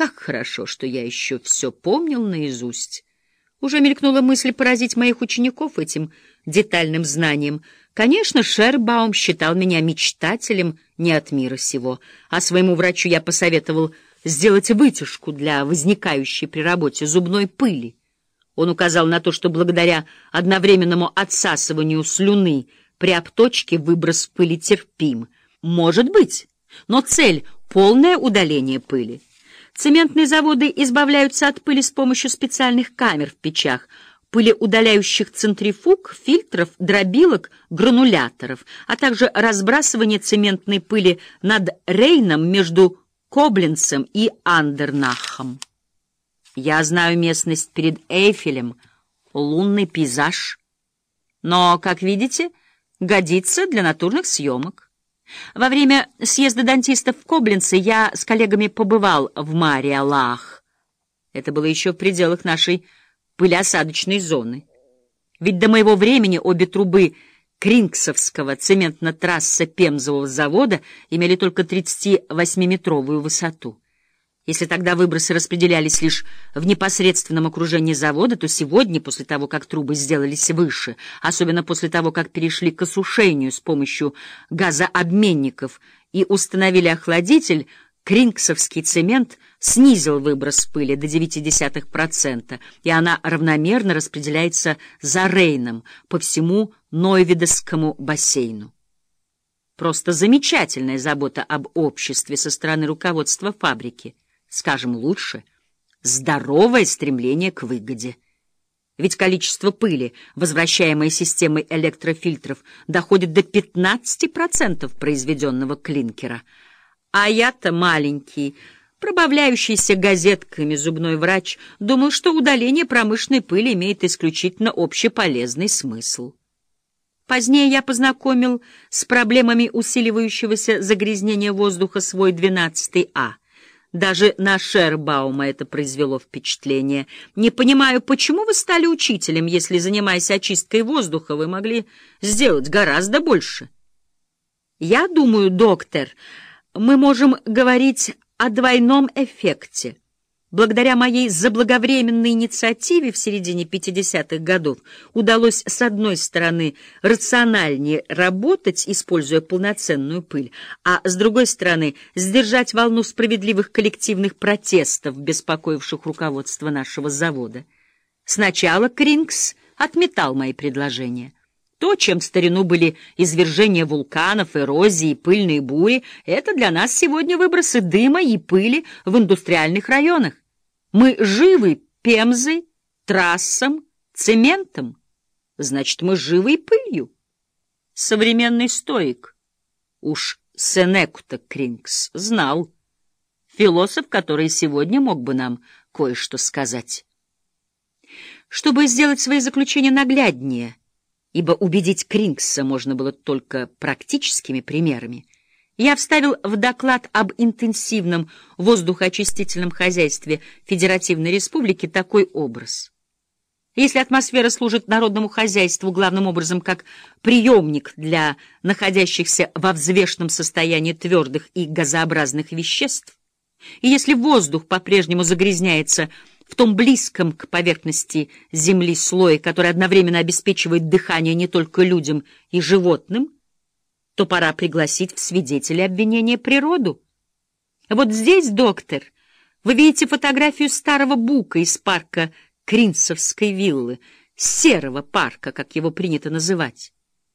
Как хорошо, что я еще все помнил наизусть. Уже мелькнула мысль поразить моих учеников этим детальным знанием. Конечно, Шербаум считал меня мечтателем не от мира сего, а своему врачу я посоветовал сделать вытяжку для возникающей при работе зубной пыли. Он указал на то, что благодаря одновременному отсасыванию слюны при обточке выброс пыли терпим. Может быть, но цель — полное удаление пыли. Цементные заводы избавляются от пыли с помощью специальных камер в печах, пылеудаляющих центрифуг, фильтров, дробилок, грануляторов, а также разбрасывание цементной пыли над Рейном между Коблинцем и Андернахом. Я знаю местность перед Эйфелем, лунный пейзаж. Но, как видите, годится для натурных съемок. Во время съезда дантистов в Коблинце я с коллегами побывал в Мариалах. Это было еще в пределах нашей пылеосадочной зоны. Ведь до моего времени обе трубы Крингсовского цементно-трасса Пемзового завода имели только 38-метровую высоту. Если тогда выбросы распределялись лишь в непосредственном окружении завода, то сегодня, после того, как трубы сделались выше, особенно после того, как перешли к осушению с помощью газообменников и установили охладитель, Крингсовский цемент снизил выброс пыли до 0,9%, и она равномерно распределяется за Рейном по всему Нойвидовскому бассейну. Просто замечательная забота об обществе со стороны руководства фабрики скажем лучше, здоровое стремление к выгоде. Ведь количество пыли, возвращаемой системой электрофильтров, доходит до 15% произведенного клинкера. А я-то маленький, пробавляющийся газетками зубной врач, думал, что удаление промышленной пыли имеет исключительно общеполезный смысл. Позднее я познакомил с проблемами усиливающегося загрязнения воздуха свой 12А. Даже на Шербаума это произвело впечатление. Не понимаю, почему вы стали учителем, если, занимаясь очисткой воздуха, вы могли сделать гораздо больше? Я думаю, доктор, мы можем говорить о двойном эффекте. Благодаря моей заблаговременной инициативе в середине 50-х годов удалось, с одной стороны, рациональнее работать, используя полноценную пыль, а с другой стороны, сдержать волну справедливых коллективных протестов, беспокоивших руководство нашего завода. Сначала Крингс отметал мои предложения. То, чем в старину были извержения вулканов, эрозии, пыльные бури, это для нас сегодня выбросы дыма и пыли в индустриальных районах. Мы живы пемзой, трассом, цементом. Значит, мы живы пылью. Современный стоик. Уж Сенекута Крингс знал. Философ, который сегодня мог бы нам кое-что сказать. Чтобы сделать свои заключения нагляднее, ибо убедить Крингса можно было только практическими примерами, я вставил в доклад об интенсивном воздухоочистительном хозяйстве Федеративной Республики такой образ. Если атмосфера служит народному хозяйству главным образом как приемник для находящихся во взвешенном состоянии твердых и газообразных веществ, и если воздух по-прежнему загрязняется в том близком к поверхности Земли слое, который одновременно обеспечивает дыхание не только людям и животным, то пора пригласить в свидетели обвинения природу. Вот здесь, доктор, вы видите фотографию старого бука из парка Кринцевской виллы, серого парка, как его принято называть.